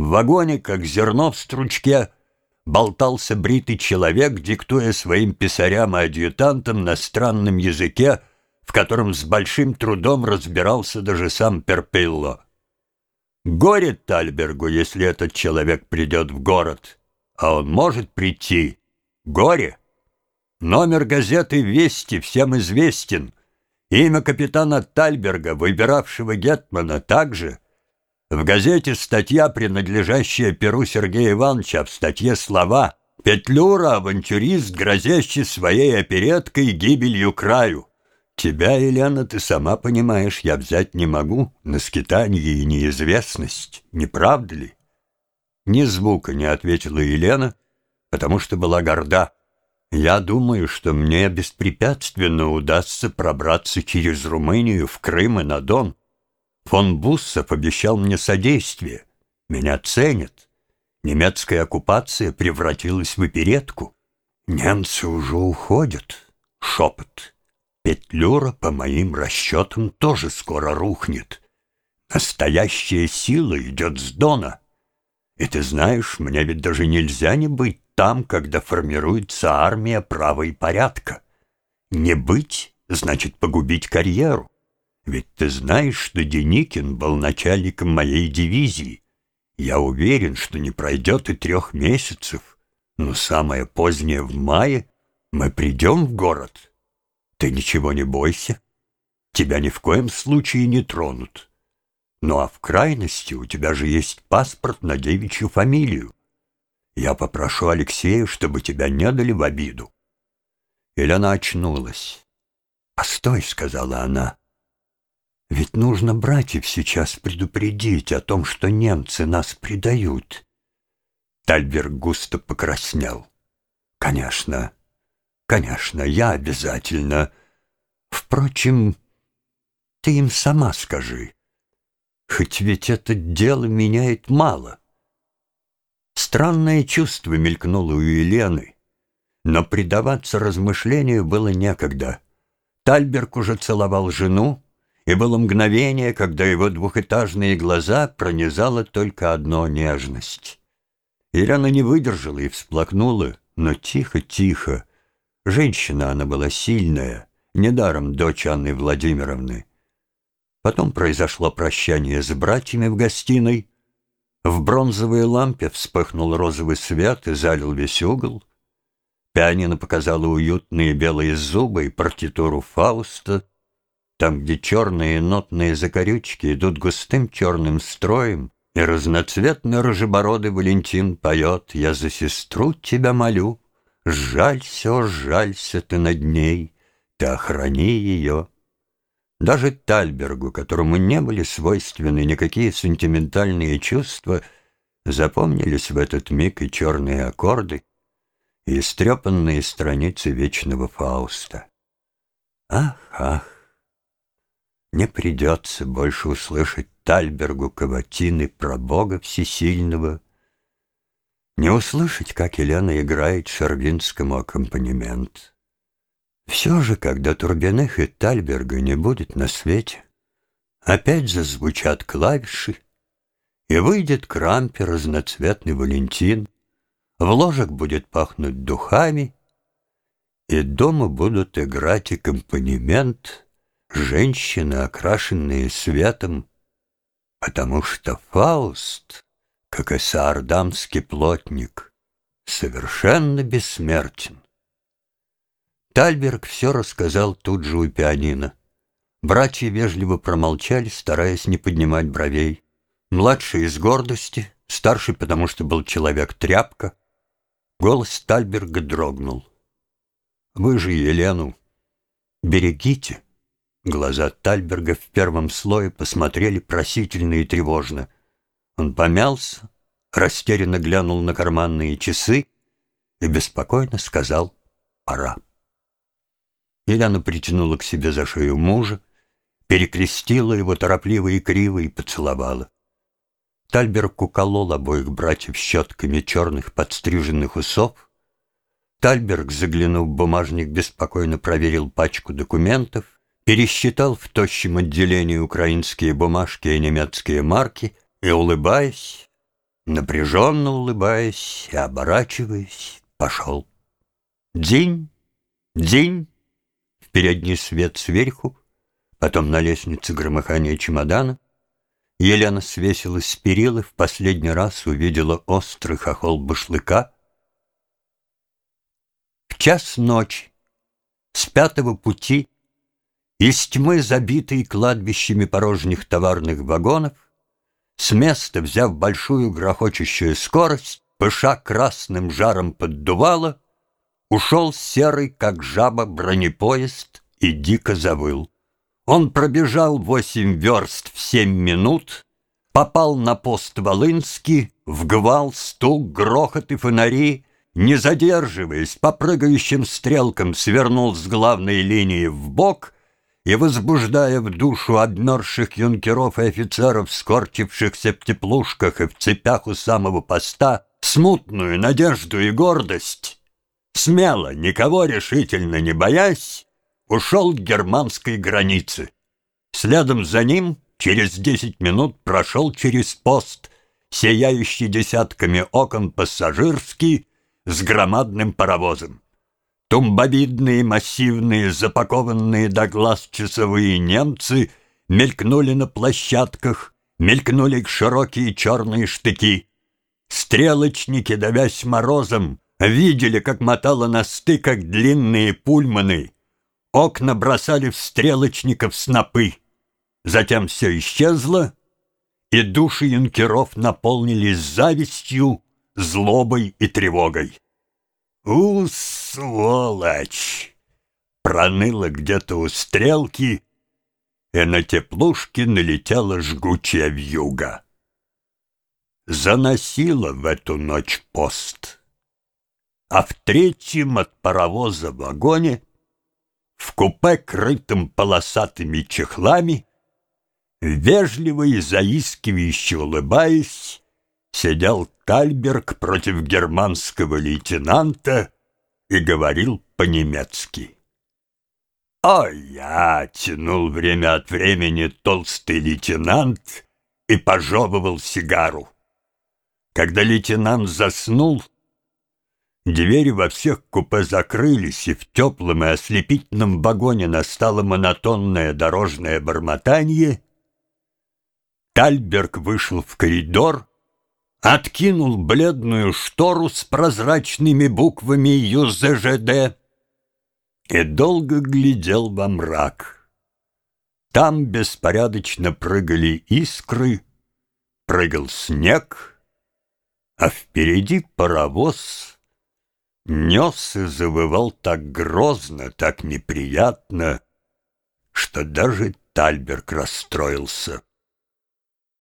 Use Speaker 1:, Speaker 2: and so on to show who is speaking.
Speaker 1: В вагоне, как зерно в стручке, болтался бритый человек, диктуя своим писарям и адъютантам на странном языке, в котором с большим трудом разбирался даже сам Перпилло. Горе Тальбергу, если этот человек придет в город, а он может прийти. Горе. Номер газеты «Вести» всем известен. Имя капитана Тальберга, выбиравшего Гетмана, также. В газете статья, принадлежащая Перу Сергея Ивановича, в статье слова «Петлюра, авантюрист, грозящий своей опереткой гибелью краю». Тебя, Елена, ты сама понимаешь, я взять не могу на скитание и неизвестность, не правда ли? Ни звука не ответила Елена, потому что была горда. Я думаю, что мне беспрепятственно удастся пробраться через Румынию в Крым и на Дон. Фон Буссов обещал мне содействие. Меня ценят. Немецкая оккупация превратилась в оперетку. Немцы уже уходят. Шепот. Петлюра, по моим расчетам, тоже скоро рухнет. Настоящая сила идет с Дона. И ты знаешь, мне ведь даже нельзя не быть там, когда формируется армия права и порядка. Не быть значит погубить карьеру. Ведь ты знаешь, что Деникин был начальником моей дивизии. Я уверен, что не пройдет и трех месяцев, но самое позднее в мае мы придем в город. Ты ничего не бойся. Тебя ни в коем случае не тронут. Ну а в крайности у тебя же есть паспорт на девичью фамилию. Я попрошу Алексея, чтобы тебя не дали в обиду. Елена очнулась. «Постой», — сказала она. «Ведь нужно братьев сейчас предупредить о том, что немцы нас предают». Тальберг густо покраснел. «Конечно, конечно, я обязательно. Впрочем, ты им сама скажи. Хоть ведь это дело меняет мало». Странное чувство мелькнуло у Елены, но предаваться размышлению было некогда. Тальберг уже целовал жену, и было мгновение, когда его двухэтажные глаза пронизала только одно нежность. Елена не выдержала и всплакнула, но тихо-тихо. Женщина она была сильная, недаром дочь Анны Владимировны. Потом произошло прощание с братьями в гостиной, в бронзовой лампе вспыхнул розовый свет и залил весь угол. Пианино показало уютные белые зубы и партитуру Фауста, там, где черные нотные закорючки идут густым черным строем, и разноцветный рыжебородый Валентин поет «Я за сестру тебя молю, жалься, жалься ты над ней, ты охрани ее». Даже Тальбергу, которому не были свойственны никакие сентиментальные чувства, запомнились в этот миг и черные аккорды, и истрепанные страницы вечного Фауста. Ах, ах, не придется больше услышать Тальбергу каватины про Бога Всесильного, не услышать, как Елена играет шервинскому аккомпанемент. Все же, когда Турбиных и Тальберга не будет на свете, опять зазвучат клавиши, и выйдет к рампе разноцветный Валентин, в ложек будет пахнуть духами, и дома будут играть аккомпанемент женщины, окрашенные светом, потому что Фауст, как и саардамский плотник, совершенно бессмертен. Тальберг все рассказал тут же у пианино. Братья вежливо промолчали, стараясь не поднимать бровей. Младший из гордости, старший, потому что был человек-тряпка. Голос Тальберга дрогнул. «Вы же Елену берегите!» Глаза Тальберга в первом слое посмотрели просительно и тревожно. Он помялся, растерянно глянул на карманные часы и беспокойно сказал «Пора». Еляна притянула к себе за шею мужа, перекрестила его торопливо и криво и поцеловала. Тальберг уколол обоих братьев щетками черных подстриженных усов. Тальберг, заглянув в бумажник, беспокойно проверил пачку документов, пересчитал в тощем отделении украинские бумажки и немецкие марки и, улыбаясь, напряженно улыбаясь и оборачиваясь, пошел. День, день, в передний свет сверху, потом на лестнице громыхание чемодана. Елена свесилась с перилы, в последний раз увидела острый хохол башлыка. В час ночи с пятого пути из тьмы, забитой кладбищами порожних товарных вагонов, с места, взяв большую грохочущую скорость, пыша красным жаром поддувало, ушел серый, как жаба, бронепоезд и дико завыл. Он пробежал восемь верст в семь минут, попал на пост Волынский, в гвал, стук, грохот и фонари, не задерживаясь, по прыгающим стрелкам свернул с главной линии в бок и, возбуждая в душу обмерзших юнкеров и офицеров, скорчившихся в теплушках и в цепях у самого поста, смутную надежду и гордость, смело, никого решительно не боясь, ушел к германской границе. Следом за ним через десять минут прошел через пост, сияющий десятками окон пассажирский с громадным паровозом. Тумбовидные, массивные, запакованные до глаз часовые немцы мелькнули на площадках, мелькнули широкие черные штыки. Стрелочники, давясь морозом, видели, как мотало на стыках длинные пульманы. Окна бросали в стрелочников снопы. Затем все исчезло, и души юнкеров наполнились завистью, злобой и тревогой. «У, сволочь!» Проныло где-то у стрелки, и на теплушке налетела жгучая вьюга. Заносила в эту ночь пост, а в третьем от паровоза вагоне, в купе, крытым полосатыми чехлами, вежливо и заискивающе улыбаясь, сидел Тальберг против германского лейтенанта и говорил по-немецки. А я тянул время от времени толстый лейтенант и пожевывал сигару. Когда лейтенант заснул, двери во всех купе закрылись, и в теплом и ослепительном вагоне настало монотонное дорожное бормотание. Тальберг вышел в коридор откинул бледную штору с прозрачными буквами ЮЗЖД и долго глядел во мрак. Там беспорядочно прыгали искры, прыгал снег, а впереди паровоз нес и завывал так грозно, так неприятно, что даже Тальберг расстроился.